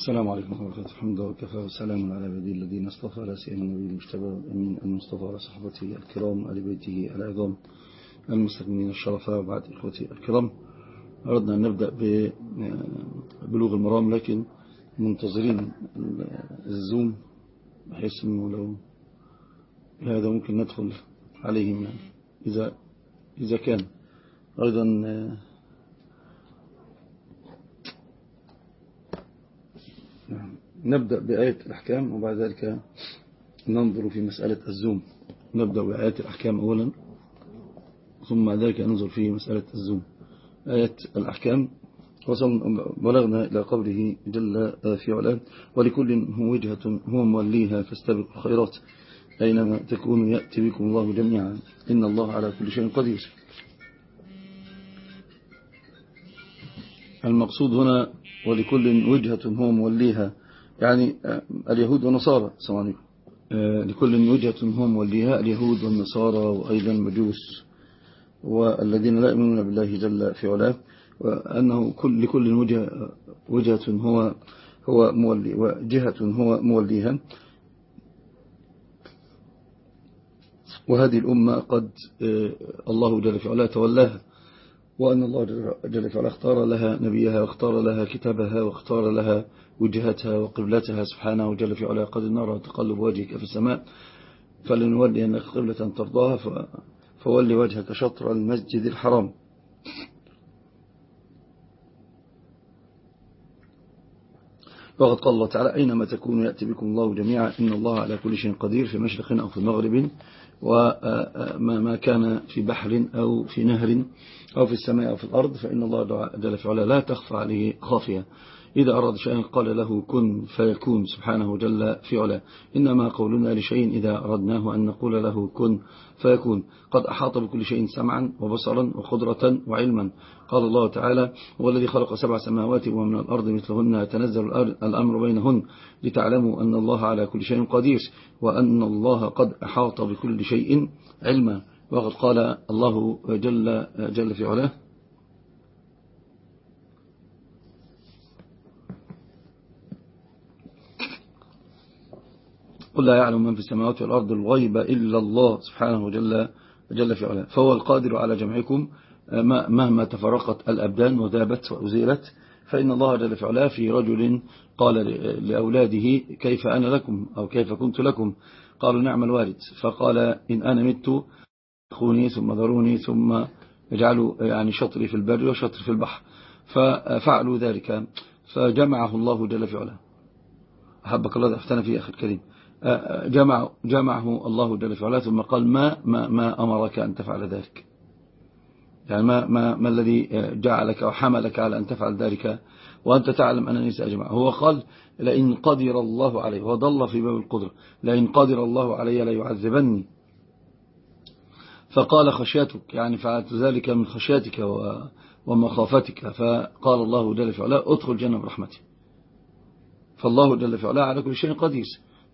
السلام عليكم ورحمة الله الحمد وكفى وسلام على عباده الذين اصطفى لا سيما النبي المجتبى الأمين المصطفى على صحبته الكرام على بيته العظام المستثمرين الشرفاء وبعد إخوتي الكرام. أردنا أن نبدأ ببلوغ المرام لكن منتظرين الزوم بحيث أنه لو هذا ممكن ندخل عليهم يعني إذا, إذا كان. أيضا نبدأ بآية الأحكام وبعد ذلك ننظر في مسألة الزوم. نبدأ بآية الأحكام أولا ثم ذلك ننظر في مسألة الزوم. آية الأحكام بلغنا إلى قوله جل في علاه ولكل هو وجهة هو موليها فاستبقوا الخيرات أينما تكونوا يأتي بكم الله جميعا. إن الله على كل شيء قدير. المقصود هنا ولكل وجهة هو موليها يعني اليهود والنصارى السلام عليكم لكل وجهة هم وليها اليهود والنصارى وأيضا المجوس والذين لا يؤمنون بالله جل في علاه وأنه كل لكل وجهة, وجهة هو هو مولي وجهة هو موليها. وهذه الأمة قد الله جل في علاه تولاها. وأن الله جل في علاه اختار لها نبيها واختار لها كتابها واختار لها وجهتها وقبلتها سبحانه جل في علاه قد نرى تقلب وجهك في السماء. فلنولي أنك قبلة ترضاها فولي وجهك شطر المسجد الحرام. وقد قال الله تعالى أينما تكونوا يأتي بكم الله جميعا إن الله على كل شيء قدير في مشرق أو في مغرب. وما كان في بحر أو في نهر أو في السماء أو في الأرض فإن الله جل في علا لا تخفى عليه خافية. إذا أراد شيئا قال له كن فيكون سبحانه جل في علا إنما قولنا لشيء إذا أردناه أن نقول له كن فيكون. قد أحاط بكل شيء سمعا وبصرا وخضرة وعلما. قال الله تعالى هو الذي خلق سبع سماوات ومن الأرض مثلهن يتنزل الأمر بينهن لتعلموا أن الله على كل شيء قدير وأن الله قد أحاط بكل شيء علما. وقد قال الله جل, جل في علاه قل لا يعلم من في السماوات والأرض الغيب إلا الله سبحانه جل, جل في علاه. فهو القادر على جمعكم مهما تفرقت الأبدان وذابت وأزيلت فإن الله جل في علاه في رجل قال لأولاده كيف أنا لكم أو كيف كنت لكم؟ قالوا نعم الوالد فقال إن أنا مت خوني ثم ذروني ثم اجعلوا يعني شطري في البر وشطري في البحر. ففعلوا ذلك. فجمعه الله جل في علاه. أحبك الله أفتنا في أخي الكريم. جمع جمعه الله جل في علاه ثم قال ما, ما, ما أمرك أن تفعل ذلك. يعني ما, ما, ما الذي جعلك وحملك على أن تفعل ذلك وأنت تعلم أنني سأجمع هو قال لئن قدر الله عليه وضل في باب القدرة. لئن قدر الله علي ليعذبني. فقال خشيتك يعني فعلت ذلك من خشيتك ومخافتك. فقال الله جل في علاه ادخل جنة برحمتي فالله جل في علاه على كل شيء قدير.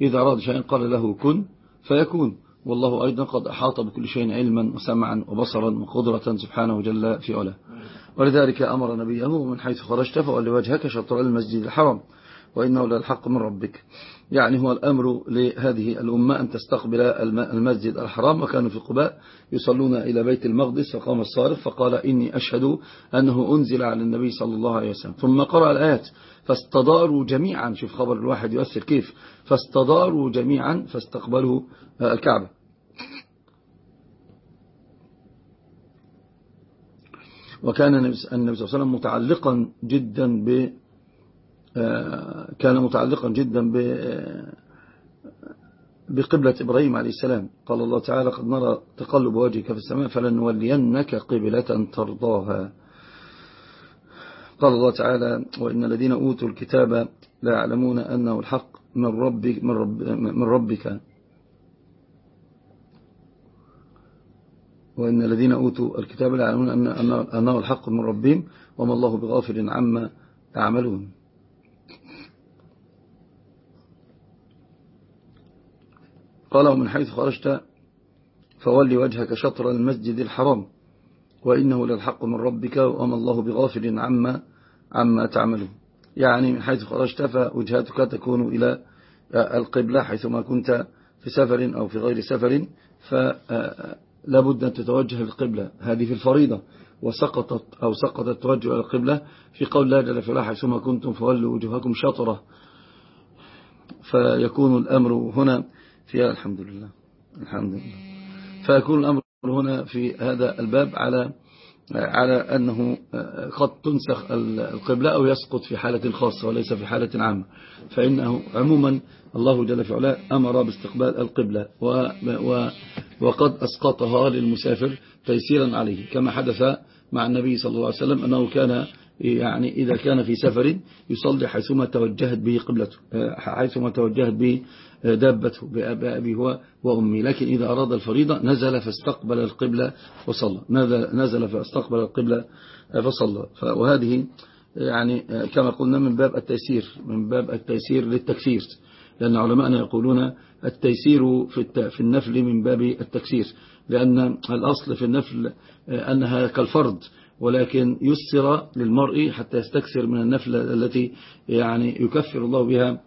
إذا أراد شيئا قال له كن فيكون. والله أيضا قد أحاط بكل شيء علما وسمعا وبصرا وقدرة سبحانه جل في علاه. ولذلك أمر نبيه من حيث خرجت فأولي وجهك شطر المسجد الحرام. وإنه للحق من ربك. يعني هو الأمر لهذه الأمة أن تستقبل المسجد الحرام. وكانوا في قباء يصلون إلى بيت المقدس فقام الصارف فقال إني أشهد أنه أنزل على النبي صلى الله عليه وسلم. ثم قرأ الآيات فاستداروا جميعا. شوف خبر الواحد يؤثر كيف. فاستداروا جميعا فاستقبلوا الكعبة. وكان النبي صلى الله عليه وسلم متعلقا جدا ب كان متعلقا جدا ب بقبلة إبراهيم عليه السلام. قال الله تعالى قد نرى تقلب وجهك في السماء فلنولينك قبلة ترضاها. قال الله تعالى وإن الذين أوتوا الكتاب لا يعلمون أنه الحق من ربك, من, رب من ربك. وإن الذين أوتوا الكتاب لا يعلمون أنه الحق من ربهم وما الله بغافل عما يعملون. قال ومن حيث خرجت فولي وجهك شطر المسجد الحرام وإنه للحق من ربك وما الله بغافل عما عما تعملون. يعني من حيث خرجت فوجهتك تكون إلى القبلة حيثما كنت في سفر أو في غير سفر فلا بد أن تتوجه للقبلة هذه في الفريضة. وسقطت أو سقطت التوجه إلى القبلة في قول لا جل الله حيثما كنتم فولوا وجوهكم شطرة. فيكون الأمر هنا في الحمد لله الحمد لله فيكون الأمر هنا في هذا الباب على على أنه قد تنسخ القبلة أو يسقط في حالة خاصة وليس في حالة عامة. فإنه عموما الله جل في علاه أمر باستقبال القبلة وقد أسقطها للمسافر تيسيرا عليه كما حدث مع النبي صلى الله عليه وسلم أنه كان يعني إذا كان في سفر يصلي حيثما توجهت به قبلته حيثما توجهت به دابته بأبي وأمي. لكن إذا أراد الفريضة نزل فاستقبل القبلة وصلى. نزل فاستقبل القبلة فصلى. وهذه يعني كما قلنا من باب التيسير من باب التيسير للتكسير. لأن علماءنا يقولون التيسير في النفل من باب التكسير. لأن الأصل في النفل أنها كالفرض. ولكن يسر للمرء حتى يستكثر من النفل التي يعني يكفر الله بها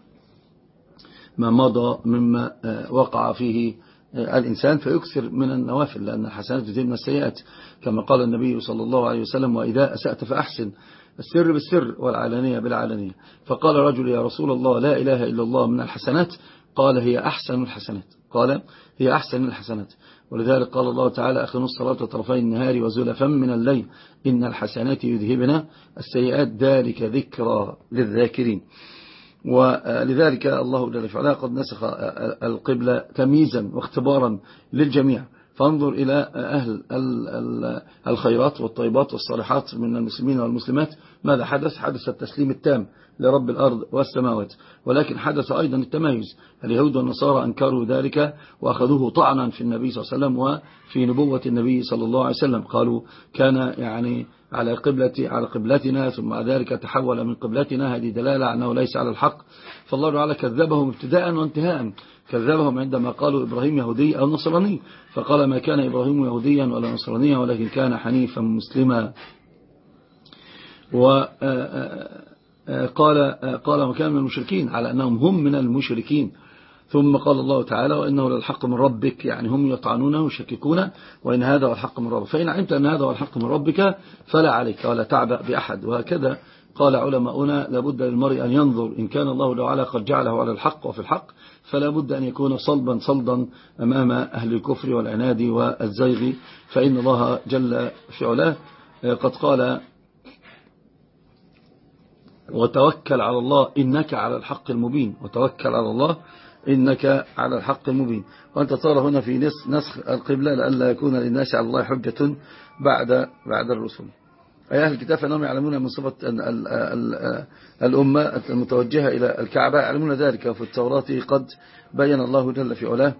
ما مضى مما وقع فيه الإنسان فيكثر من النوافل لأن الحسنات تزيد من السيئات. كما قال النبي صلى الله عليه وسلم وإذا أسأت فأحسن السر بالسر والعلانية بالعلانية. فقال رجل يا رسول الله لا إله إلا الله من الحسنات. قال هي أحسن الحسنات. قال هي أحسن الحسنات. ولذلك قال الله تعالى أخذوا الصلاة طرفي النهار وزلفا من الليل. إن الحسنات يذهبنا السيئات. ذلك ذكرى للذاكرين. ولذلك الله جل وعلا قد نسخ القبلة تمييزا واختبارا للجميع. فانظر إلى أهل الخيرات والطيبات والصالحات من المسلمين والمسلمات. ماذا حدث؟ حدث التسليم التام لرب الأرض والسماوات. ولكن حدث أيضا التمايز. اليهود والنصارى أنكروا ذلك وأخذوه طعنا في النبي صلى الله عليه وسلم وفي نبوة النبي صلى الله عليه وسلم. قالوا كان يعني على قبلة على قبلتنا ثم ذلك تحول من قبلتنا. هذه دلالة أنه ليس على الحق. فالله تعالى كذبهم ابتداء وانتهاء. كذبهم عندما قالوا إبراهيم يهودي أو نصراني. فقال ما كان إبراهيم يهوديا ولا نصرانيا ولكن كان حنيفا مسلما. وقال قال وكان من المشركين على أنهم هم من المشركين. ثم قال الله تعالى وإنه للحق من ربك يعني هم يطعنونه ويشككون وإن هذا هو الحق من ربك فإن علمت أن هذا هو الحق من ربك فلا عليك ولا تعبأ بأحد. وهكذا قال علماؤنا لابد للمرء أن ينظر إن كان الله تعالى قد جعله على الحق وفي الحق فلا بد أن يكون صلبا صلدا أمام أهل الكفر والعناد والزيغ فإن الله جل في علاه قد قال وتوكل على الله إنك على الحق المبين وتوكل على الله إنك على الحق المبين وأنت ترى هنا في نسخ القبلة لألا يكون للناس على الله حجة بعد بعد الرسل. أي أهل الكتاب فإنهم يعلمون من صفة الأمة المتوجهة إلى الكعبة. يعلمون ذلك وفي التوراة قد بين الله جل في علاه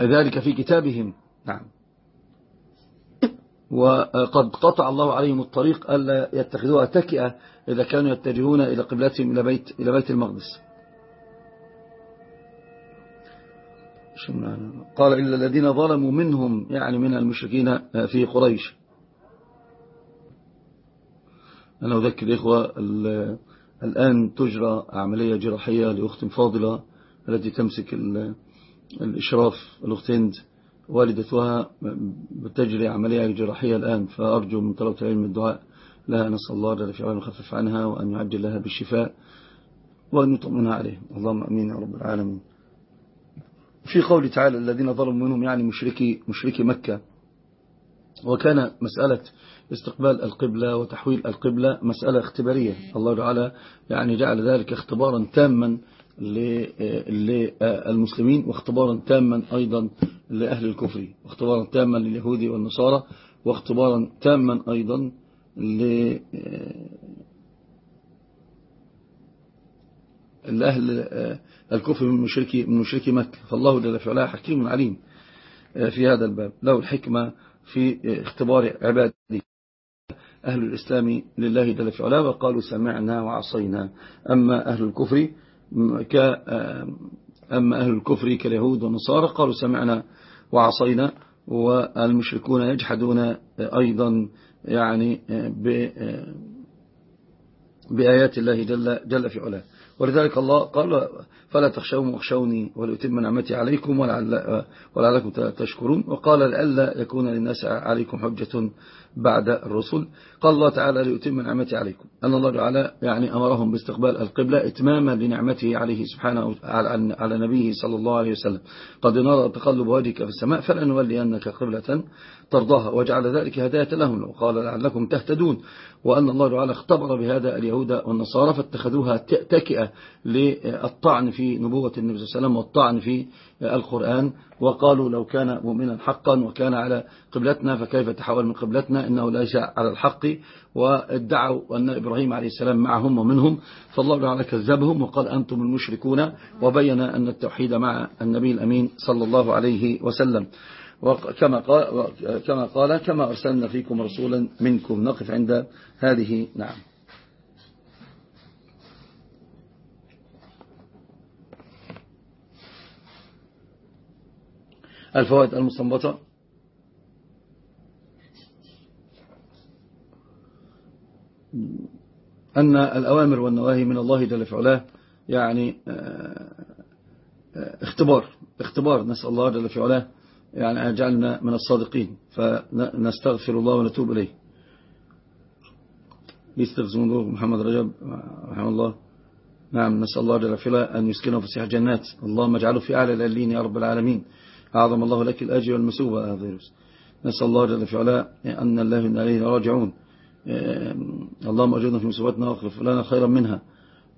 ذلك في كتابهم. نعم. وقد قطع الله عليهم الطريق ألا يتخذوها تكئة إذا كانوا يتجهون إلى قبلتهم إلى بيت, إلى بيت المقدس. قال إلا الذين ظلموا منهم يعني من المشركين في قريش. أنا أذكر إخوة الآن تجرى عملية جراحية لأخت فاضلة التي تمسك الإشراف الأخت هند. والدتها بتجري عملية جراحية الآن فأرجو من طلبة العلم الدعاء لها نسأل الله جل في يخفف عنها وأن يعجل لها بالشفاء وأن يطمئنها عليه اللهم أمين يا رب العالمين. في قول تعالى الذين ظلموا منهم يعني مشركي, مشركي مكة وكان مسألة استقبال القبلة وتحويل القبلة مسألة اختبارية. الله تعالى يعني جعل ذلك اختبارا تاما للمسلمين واختبارا تاما أيضا لأهل الكفر واختبارا تاما لليهود والنصارى واختبارا تاما أيضا لأهل الكفر من مشركي, من مشركي مكة. فالله جل في علاه حكيم عليم في هذا الباب. له الحكمة في اختبار عباده. أهل الإسلام لله جل في علاه وقالوا سمعنا وعصينا. أما أهل الكفر ك أما أهل الكفر كاليهود والنصارى قالوا سمعنا وعصينا. والمشركون يجحدون أيضا يعني بآيات الله جل, جل في علاه. ولذلك الله قال فلا تخشوهم واخشوني ولأتم نعمتي عليكم ولعلكم تشكرون. وقال لألا يكون للناس عليكم حجة بعد الرسل. قال الله تعالى ليتم نعمتي عليكم. أن الله تعالى يعني أمرهم باستقبال القبلة إتماما لنعمته عليه سبحانه على نبيه صلى الله عليه وسلم. قد نرى تقلب وجهك في السماء فلا نولينك قبلة ترضاها. وجعل ذلك هداية لهم وقال لعلكم تهتدون. وأن الله تعالى اختبر بهذا اليهود والنصارى فاتخذوها تكئة للطعن في نبوة النبي صلى الله عليه وسلم والطعن في القرآن. وقالوا لو كان مؤمنا حقا وكان على قبلتنا فكيف تحول من قبلتنا؟ إنه ليس على الحق وادعوا أن إبراهيم عليه السلام معهم ومنهم فالله تعالى كذبهم وقال أنتم المشركون وبين أن التوحيد مع النبي الأمين صلى الله عليه وسلم. وكما قال كما قال كما أرسلنا فيكم رسولا منكم. نقف عند هذه نعم. الفوائد المستنبطة. أن الأوامر والنواهي من الله جل في علاه يعني آه، آه، اختبار اختبار نسأل الله جل في علاه يعني أجعلنا من الصادقين. فنستغفر الله ونتوب إليه. بيستغزمون الله محمد رجب رحمه الله نعم نسأل الله جل في علاه أن يسكنه في سيح جنات اللهم اجعله في أعلى الألين يا رب العالمين. أعظم الله لك الأجر والمسوبة يا نسأل الله جل في علاه أن الله عليه راجعون. اللهم أجرنا في مسوبتنا واخلف لنا خيرا منها.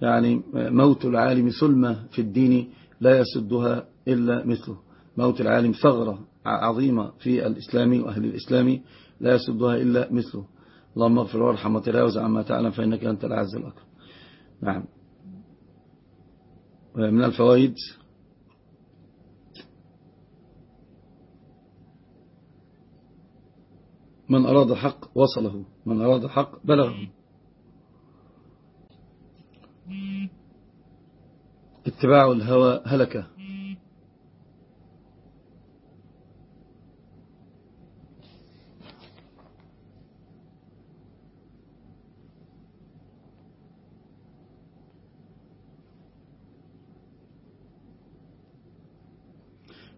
يعني موت العالم ثلمة في الدين لا يسدها إلا مثله. موت العالم ثغرة عظيمة في الإسلام وأهل الإسلام لا يسدها إلا مثله. اللهم اغفر وارحم وتلاوز عما تعلم فإنك أنت العز الأكرم. نعم. من الفوائد من أراد الحق وصله من أراد الحق بلغه. اتباع الهوى هلكه.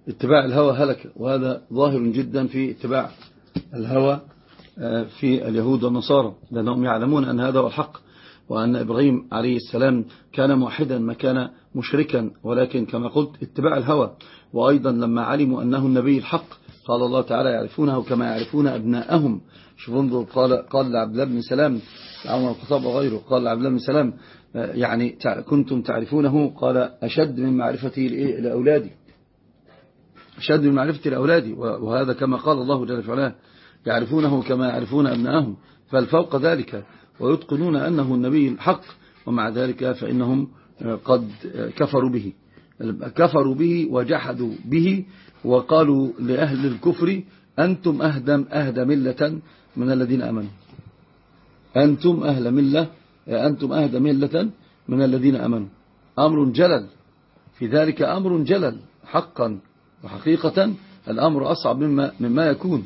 اتباع الهوى هلك وهذا ظاهر جدا في اتباع الهوى آه، في اليهود والنصارى لأنهم يعلمون أن هذا هو الحق وأن إبراهيم عليه السلام كان موحدا ما كان مشركا ولكن كما قلت اتباع الهوى. وأيضا لما علموا أنه النبي الحق قال الله تعالى يعرفونه كما يعرفون أبناءهم شوف انظر قال, قال لعبد الله بن سلام عمر الخطاب وغيره قال لعبد الله بن سلام آه، يعني كنتم تعرفونه قال أشد من معرفتي لأولادي أشد من معرفة الأولاد وهذا كما قال الله جل وعلا يعرفونه كما يعرفون أبنائهم فالفوق ذلك ويتقنون أنه النبي الحق ومع ذلك فإنهم قد كفروا به. كفروا به وجحدوا به وقالوا لأهل الكفر أنتم أهدم أهدى ملة من الذين أمنوا. أنتم أهل ملة أنتم أهدى ملة من الذين أمنوا. أمر جلل. في ذلك أمر جلل حقا وحقيقة الأمر أصعب مما, مما يكون.